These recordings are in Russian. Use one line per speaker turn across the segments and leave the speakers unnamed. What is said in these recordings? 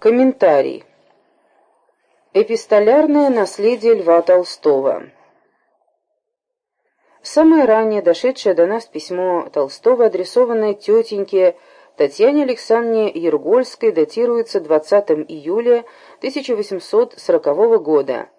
Комментарий. Эпистолярное наследие Льва Толстого. Самое раннее дошедшее до нас письмо Толстого, адресованное тетеньке Татьяне Александровне Ергольской, датируется 20 июля 1840 года,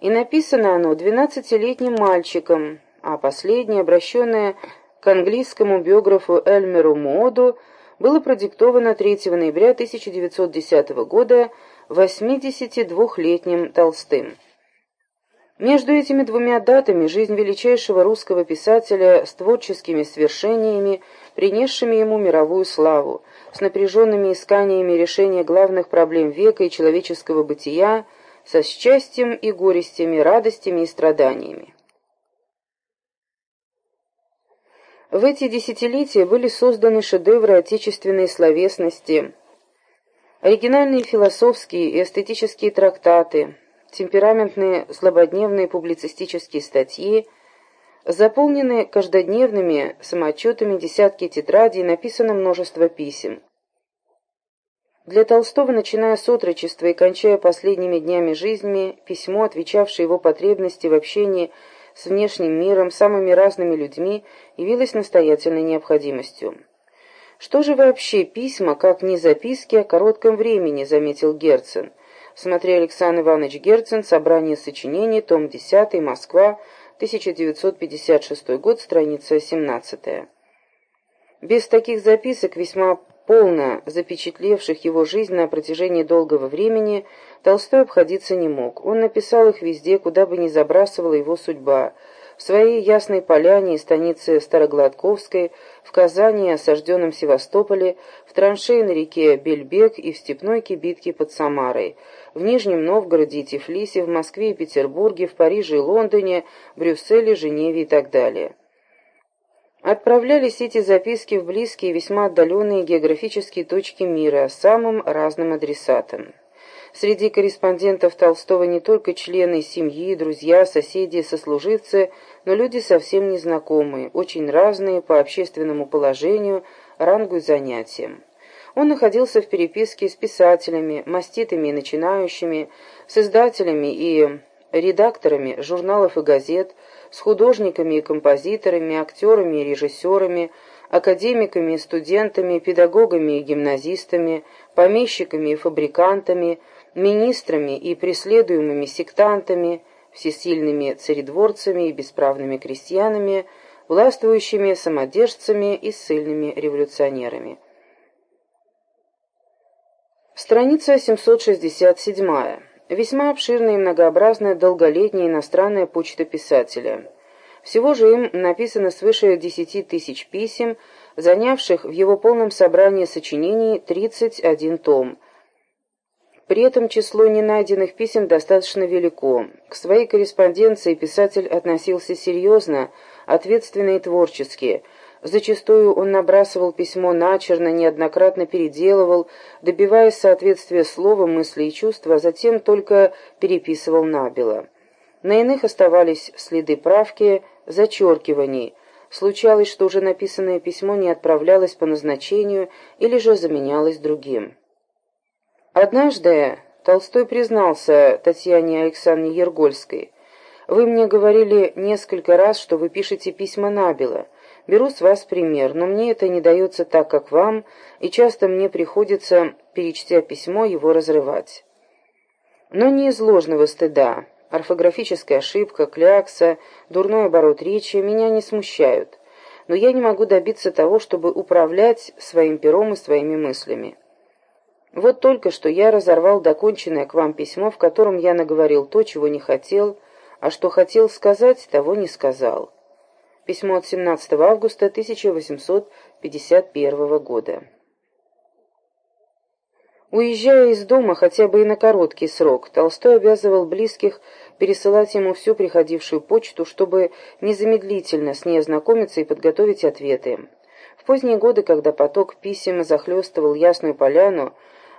и написано оно двенадцатилетним мальчиком, а последнее, обращенное к английскому биографу Эльмеру Моду, было продиктовано 3 ноября 1910 года 82-летним Толстым. Между этими двумя датами жизнь величайшего русского писателя с творческими свершениями, принесшими ему мировую славу, с напряженными исканиями решения главных проблем века и человеческого бытия, со счастьем и горестями, радостями и страданиями. В эти десятилетия были созданы шедевры отечественной словесности, оригинальные философские и эстетические трактаты, темпераментные злободневные публицистические статьи, заполненные каждодневными самоотчетами десятки тетрадей, написано множество писем. Для Толстого, начиная с отрочества и кончая последними днями жизни, письмо, отвечавшее его потребности в общении с внешним миром, самыми разными людьми, явилось настоятельной необходимостью. «Что же вообще письма, как не записки о коротком времени?» — заметил Герцен. Смотри Александр Иванович Герцен, «Собрание сочинений», том 10, Москва, 1956 год, страница 17. Без таких записок, весьма полно запечатлевших его жизнь на протяжении долгого времени, Толстой обходиться не мог. Он написал их везде, куда бы ни забрасывала его судьба. В своей Ясной Поляне и станице Старогладковской, в Казани осажденном Севастополе, в траншее на реке Бельбек и в степной кибитке под Самарой, в Нижнем Новгороде и Тифлисе, в Москве и Петербурге, в Париже и Лондоне, Брюсселе, Женеве и так далее. Отправлялись эти записки в близкие, весьма отдаленные географические точки мира, самым разным адресатам. Среди корреспондентов Толстого не только члены семьи, друзья, соседи, сослуживцы, но люди совсем незнакомые, очень разные по общественному положению, рангу и занятиям. Он находился в переписке с писателями, маститыми и начинающими, с издателями и редакторами журналов и газет, с художниками и композиторами, актерами и режиссерами, академиками и студентами, педагогами и гимназистами, помещиками и фабрикантами, министрами и преследуемыми сектантами, всесильными царедворцами и бесправными крестьянами, властвующими самодержцами и ссыльными революционерами. Страница 767. Весьма обширная и многообразная долголетняя иностранная почта писателя. Всего же им написано свыше десяти тысяч писем, занявших в его полном собрании сочинений 31 том. При этом число ненайденных писем достаточно велико. К своей корреспонденции писатель относился серьезно, ответственно и творчески – Зачастую он набрасывал письмо начерно, неоднократно переделывал, добиваясь соответствия слова, мысли и чувства, а затем только переписывал набело. На иных оставались следы правки, зачеркиваний. Случалось, что уже написанное письмо не отправлялось по назначению или же заменялось другим. Однажды Толстой признался Татьяне Александровне Ергольской, «Вы мне говорили несколько раз, что вы пишете письма набело». Беру с вас пример, но мне это не дается так, как вам, и часто мне приходится, перечтя письмо, его разрывать. Но не из ложного стыда. Орфографическая ошибка, клякса, дурной оборот речи меня не смущают. Но я не могу добиться того, чтобы управлять своим пером и своими мыслями. Вот только что я разорвал доконченное к вам письмо, в котором я наговорил то, чего не хотел, а что хотел сказать, того не сказал. Письмо от 17 августа 1851 года. Уезжая из дома хотя бы и на короткий срок, Толстой обязывал близких пересылать ему всю приходившую почту, чтобы незамедлительно с ней ознакомиться и подготовить ответы. В поздние годы, когда поток писем захлестывал Ясную Поляну,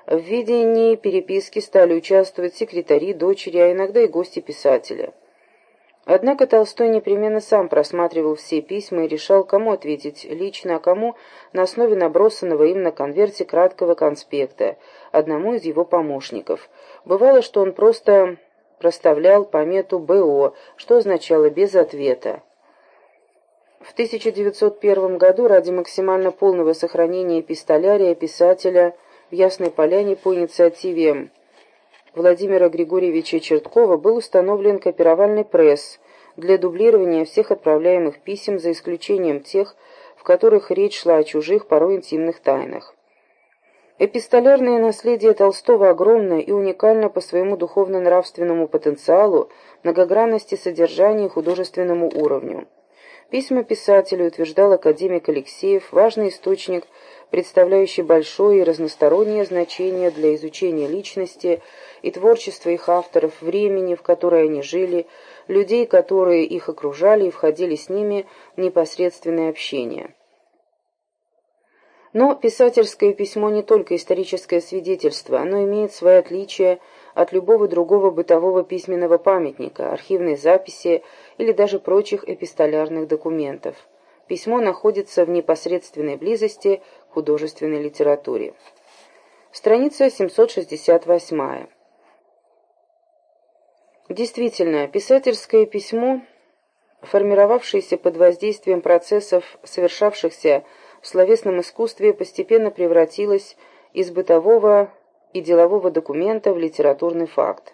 в ведении переписки стали участвовать секретари, дочери, а иногда и гости писателя. Однако Толстой непременно сам просматривал все письма и решал, кому ответить лично, а кому на основе набросанного им на конверте краткого конспекта, одному из его помощников. Бывало, что он просто проставлял помету «БО», что означало «без ответа». В 1901 году ради максимально полного сохранения эпистолярия писателя в Ясной Поляне по инициативе Владимира Григорьевича Черткова был установлен копировальный пресс для дублирования всех отправляемых писем за исключением тех, в которых речь шла о чужих, порой интимных тайнах. Эпистолярное наследие Толстого огромно и уникально по своему духовно-нравственному потенциалу, многогранности содержания и художественному уровню. Письма писателю, утверждал академик Алексеев, важный источник, представляющий большое и разностороннее значение для изучения личности и творчества их авторов, времени, в которое они жили, людей, которые их окружали и входили с ними в непосредственное общение. Но писательское письмо не только историческое свидетельство, оно имеет свои отличия от любого другого бытового письменного памятника, архивной записи или даже прочих эпистолярных документов. Письмо находится в непосредственной близости к художественной литературе. Страница 768. Действительно, писательское письмо, формировавшееся под воздействием процессов, совершавшихся в словесном искусстве, постепенно превратилось из бытового и делового документа в литературный факт.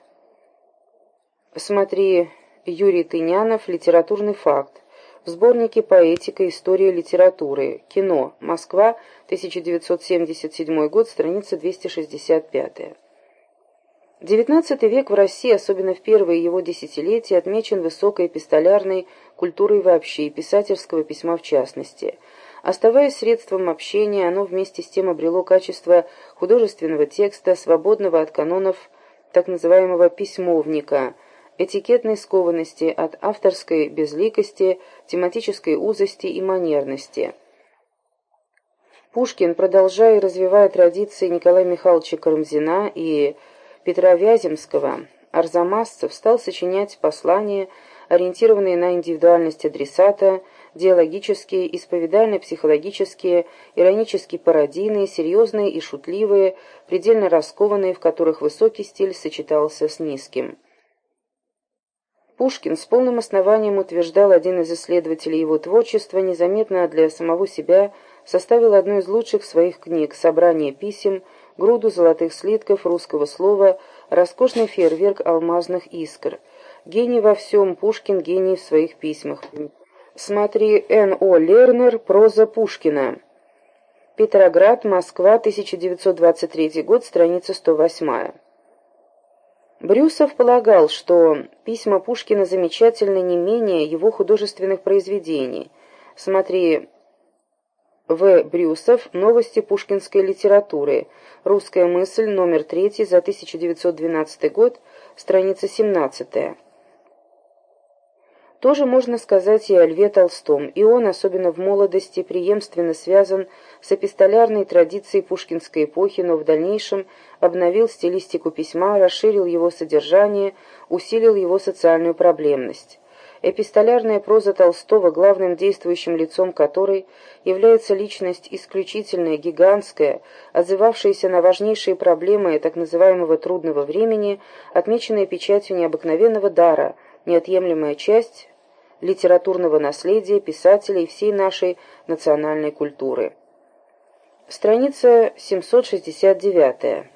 Смотри Юрий Тынянов «Литературный факт». В сборнике «Поэтика. История литературы. Кино. Москва. 1977 год. Страница 265». XIX век в России, особенно в первые его десятилетия, отмечен высокой эпистолярной культурой вообще и писательского письма в частности – Оставаясь средством общения, оно вместе с тем обрело качество художественного текста, свободного от канонов так называемого «письмовника», этикетной скованности от авторской безликости, тематической узости и манерности. Пушкин, продолжая и развивая традиции Николая Михайловича Карамзина и Петра Вяземского, Арзамасцев стал сочинять послания, ориентированные на индивидуальность адресата, диалогические, исповедально-психологические, иронические пародийные, серьезные и шутливые, предельно раскованные, в которых высокий стиль сочетался с низким. Пушкин с полным основанием утверждал один из исследователей его творчества, незаметно для самого себя составил одну из лучших своих книг «Собрание писем», груду золотых слитков русского слова, роскошный фейерверк алмазных искр. Гений во всем, Пушкин гений в своих письмах. Смотри Н.О. Лернер «Проза Пушкина». Петроград, Москва, 1923 год, страница 108. Брюсов полагал, что письма Пушкина замечательны не менее его художественных произведений. Смотри В. Брюсов «Новости пушкинской литературы», «Русская мысль», номер 3 за 1912 год, страница 17. Тоже можно сказать и о Льве Толстом, и он, особенно в молодости, преемственно связан с эпистолярной традицией пушкинской эпохи, но в дальнейшем обновил стилистику письма, расширил его содержание, усилил его социальную проблемность. Эпистолярная проза Толстого, главным действующим лицом которой является личность исключительная, гигантская, отзывавшаяся на важнейшие проблемы так называемого «трудного времени», отмеченная печатью необыкновенного дара, неотъемлемая часть литературного наследия писателей всей нашей национальной культуры. Страница 769.